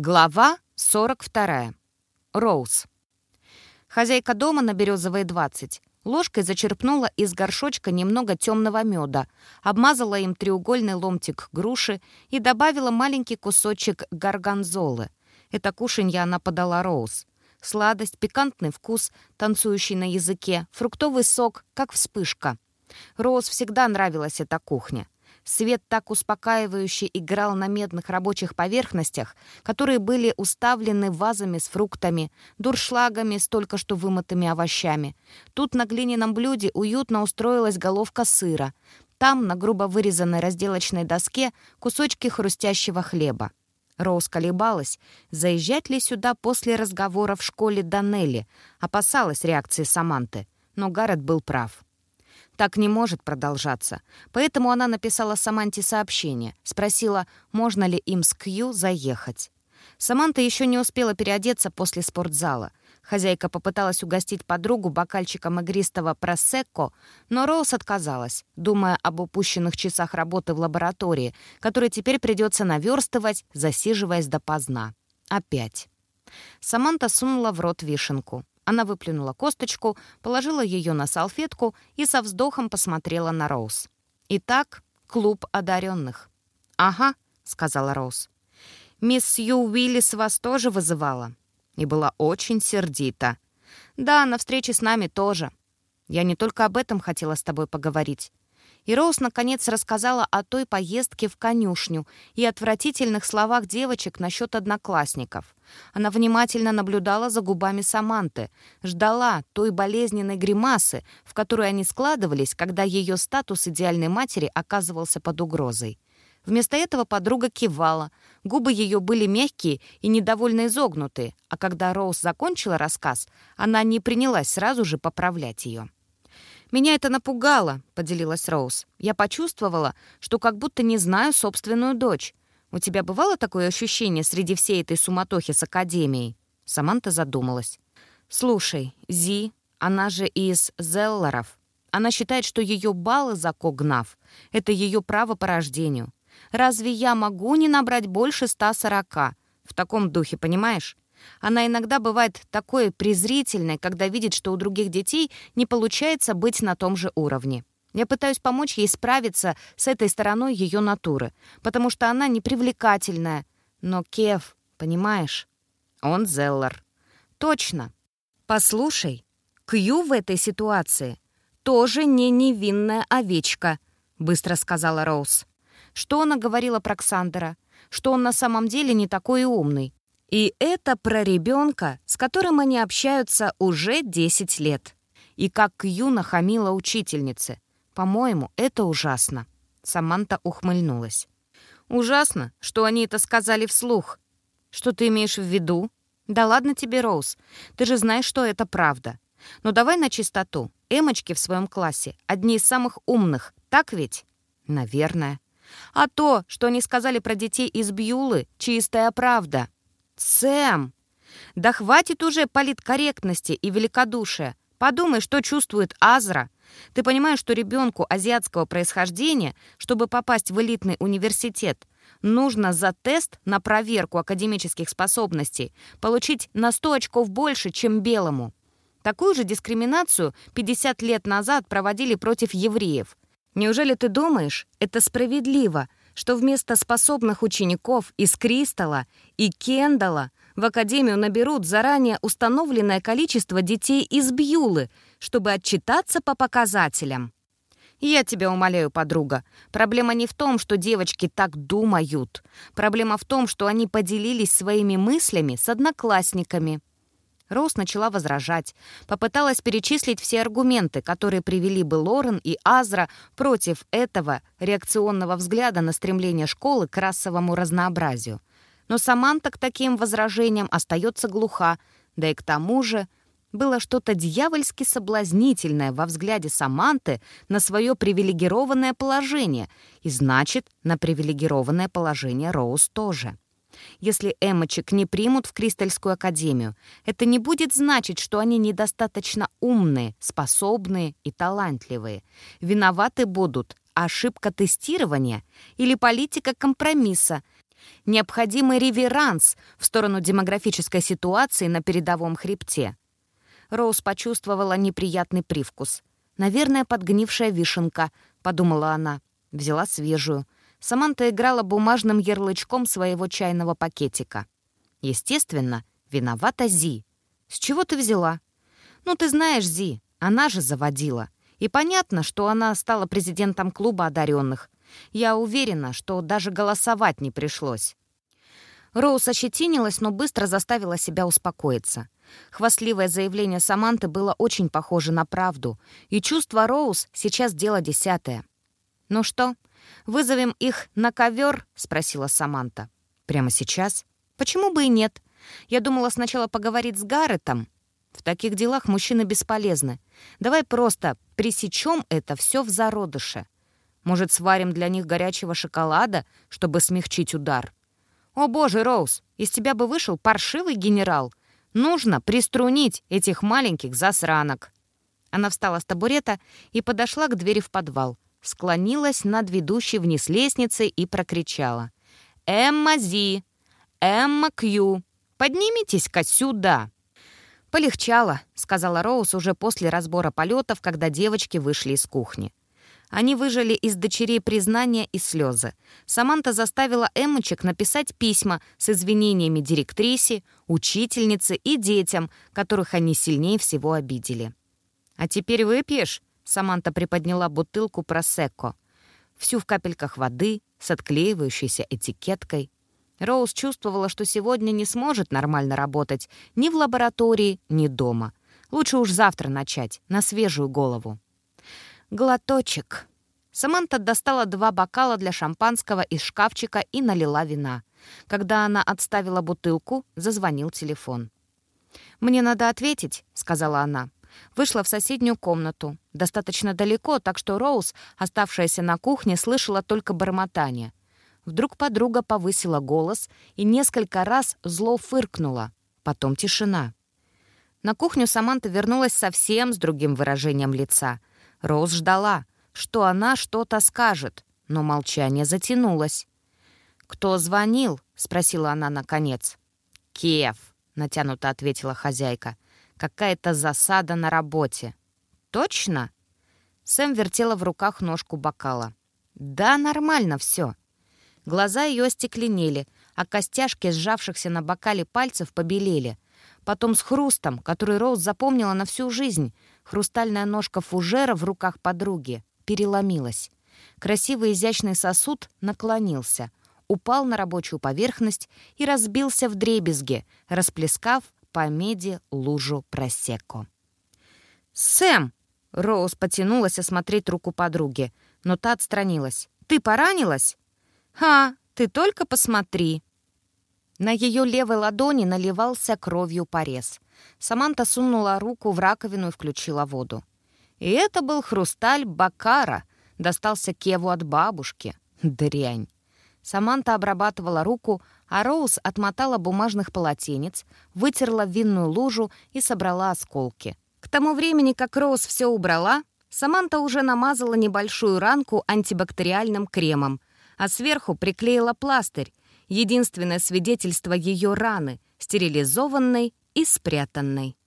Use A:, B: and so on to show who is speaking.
A: Глава 42. Роуз. Хозяйка дома на Березовой 20 ложкой зачерпнула из горшочка немного темного меда, обмазала им треугольный ломтик груши и добавила маленький кусочек горгонзолы. Это кушанье она подала Роуз. Сладость, пикантный вкус, танцующий на языке, фруктовый сок, как вспышка. Роуз всегда нравилась эта кухня. Свет так успокаивающе играл на медных рабочих поверхностях, которые были уставлены вазами с фруктами, дуршлагами с только что вымытыми овощами. Тут на глиняном блюде уютно устроилась головка сыра. Там, на грубо вырезанной разделочной доске, кусочки хрустящего хлеба. Роуз колебалась, заезжать ли сюда после разговора в школе Данелли, опасалась реакции Саманты. Но Гаррет был прав. Так не может продолжаться. Поэтому она написала Саманте сообщение, спросила, можно ли им с Кью заехать. Саманта еще не успела переодеться после спортзала. Хозяйка попыталась угостить подругу бокальчиком игристого просекко, но Роуз отказалась, думая об упущенных часах работы в лаборатории, которые теперь придется наверстывать, засиживаясь допоздна. Опять. Саманта сунула в рот вишенку. Она выплюнула косточку, положила ее на салфетку и со вздохом посмотрела на Роуз. «Итак, клуб одаренных». «Ага», — сказала Роуз. «Мисс Сью Уиллис вас тоже вызывала?» И была очень сердита. «Да, на встрече с нами тоже. Я не только об этом хотела с тобой поговорить. И Роуз, наконец, рассказала о той поездке в конюшню и отвратительных словах девочек насчет одноклассников. Она внимательно наблюдала за губами Саманты, ждала той болезненной гримасы, в которой они складывались, когда ее статус идеальной матери оказывался под угрозой. Вместо этого подруга кивала. Губы ее были мягкие и недовольно изогнутые, а когда Роуз закончила рассказ, она не принялась сразу же поправлять ее. «Меня это напугало», — поделилась Роуз. «Я почувствовала, что как будто не знаю собственную дочь. У тебя бывало такое ощущение среди всей этой суматохи с Академией?» Саманта задумалась. «Слушай, Зи, она же из Зелларов. Она считает, что ее баллы за Когнав — это ее право по рождению. Разве я могу не набрать больше 140? В таком духе, понимаешь? Она иногда бывает такой презрительной, когда видит, что у других детей не получается быть на том же уровне. Я пытаюсь помочь ей справиться с этой стороной ее натуры, потому что она непривлекательная. Но Кев, понимаешь? Он Зеллар. Точно. Послушай, Кью в этой ситуации тоже не невинная овечка, быстро сказала Роуз. Что она говорила про Ксандера? Что он на самом деле не такой умный. И это про ребенка, с которым они общаются уже 10 лет. И как Кью нахамила учительнице. По-моему, это ужасно. Саманта ухмыльнулась. «Ужасно, что они это сказали вслух. Что ты имеешь в виду?» «Да ладно тебе, Роуз. Ты же знаешь, что это правда. Но давай на чистоту. Эмочки в своем классе одни из самых умных, так ведь?» «Наверное». «А то, что они сказали про детей из Бьюлы, чистая правда». «Сэм! Да хватит уже политкорректности и великодушия. Подумай, что чувствует Азра. Ты понимаешь, что ребенку азиатского происхождения, чтобы попасть в элитный университет, нужно за тест на проверку академических способностей получить на 100 очков больше, чем белому. Такую же дискриминацию 50 лет назад проводили против евреев. Неужели ты думаешь, это справедливо, что вместо способных учеников из Кристалла и Кендала в Академию наберут заранее установленное количество детей из Бьюлы, чтобы отчитаться по показателям. Я тебя умоляю, подруга, проблема не в том, что девочки так думают. Проблема в том, что они поделились своими мыслями с одноклассниками. Роуз начала возражать, попыталась перечислить все аргументы, которые привели бы Лорен и Азра против этого реакционного взгляда на стремление школы к расовому разнообразию. Но Саманта к таким возражениям остается глуха, да и к тому же было что-то дьявольски соблазнительное во взгляде Саманты на свое привилегированное положение, и значит, на привилегированное положение Роуз тоже. Если эмочек не примут в Кристальскую академию, это не будет значить, что они недостаточно умные, способные и талантливые. Виноваты будут ошибка тестирования или политика компромисса, Необходимый реверанс в сторону демографической ситуации на передовом хребте. Роуз почувствовала неприятный привкус. «Наверное, подгнившая вишенка», — подумала она. Взяла свежую. Саманта играла бумажным ярлычком своего чайного пакетика. Естественно, виновата Зи. «С чего ты взяла?» «Ну, ты знаешь, Зи, она же заводила. И понятно, что она стала президентом клуба одаренных. Я уверена, что даже голосовать не пришлось». Роуз ощетинилась, но быстро заставила себя успокоиться. Хвастливое заявление Саманты было очень похоже на правду, и чувство Роуз сейчас дело десятое. «Ну что, вызовем их на ковер?» — спросила Саманта. «Прямо сейчас? Почему бы и нет? Я думала сначала поговорить с Гарретом. В таких делах мужчины бесполезны. Давай просто пресечем это все в зародыше. Может, сварим для них горячего шоколада, чтобы смягчить удар? О боже, Роуз, из тебя бы вышел паршивый генерал. Нужно приструнить этих маленьких засранок. Она встала с табурета и подошла к двери в подвал, склонилась над ведущей вниз лестницы и прокричала. «Эмма Зи! Эмма Кью! Поднимитесь-ка сюда!» «Полегчало», — сказала Роуз уже после разбора полетов, когда девочки вышли из кухни. Они выжили из дочерей признания и слезы. Саманта заставила Эммочек написать письма с извинениями директрисе, учительнице и детям, которых они сильнее всего обидели. «А теперь выпьешь?» — Саманта приподняла бутылку просекко. Всю в капельках воды, с отклеивающейся этикеткой. Роуз чувствовала, что сегодня не сможет нормально работать ни в лаборатории, ни дома. Лучше уж завтра начать, на свежую голову. Глоточек. Саманта достала два бокала для шампанского из шкафчика и налила вина. Когда она отставила бутылку, зазвонил телефон. «Мне надо ответить», — сказала она. Вышла в соседнюю комнату. Достаточно далеко, так что Роуз, оставшаяся на кухне, слышала только бормотание. Вдруг подруга повысила голос и несколько раз зло фыркнула. Потом тишина. На кухню Саманта вернулась совсем с другим выражением лица. Роуз ждала, что она что-то скажет, но молчание затянулось. «Кто звонил?» — спросила она наконец. «Киев», — натянуто ответила хозяйка. «Какая-то засада на работе». «Точно?» Сэм вертела в руках ножку бокала. «Да, нормально все. Глаза ее остекленели, а костяшки сжавшихся на бокале пальцев побелели. Потом с хрустом, который Роуз запомнила на всю жизнь, хрустальная ножка фужера в руках подруги переломилась. Красивый изящный сосуд наклонился, упал на рабочую поверхность и разбился в дребезге, расплескав по меди лужу просеку. «Сэм!» — Роуз потянулась осмотреть руку подруги, но та отстранилась. «Ты поранилась?» «Ха, ты только посмотри!» На ее левой ладони наливался кровью порез. Саманта сунула руку в раковину и включила воду. И это был хрусталь Бакара, достался Кеву от бабушки. Дрянь. Саманта обрабатывала руку, а Роуз отмотала бумажных полотенец, вытерла винную лужу и собрала осколки. К тому времени, как Роуз все убрала, Саманта уже намазала небольшую ранку антибактериальным кремом, а сверху приклеила пластырь, единственное свидетельство ее раны, стерилизованной и спрятанной.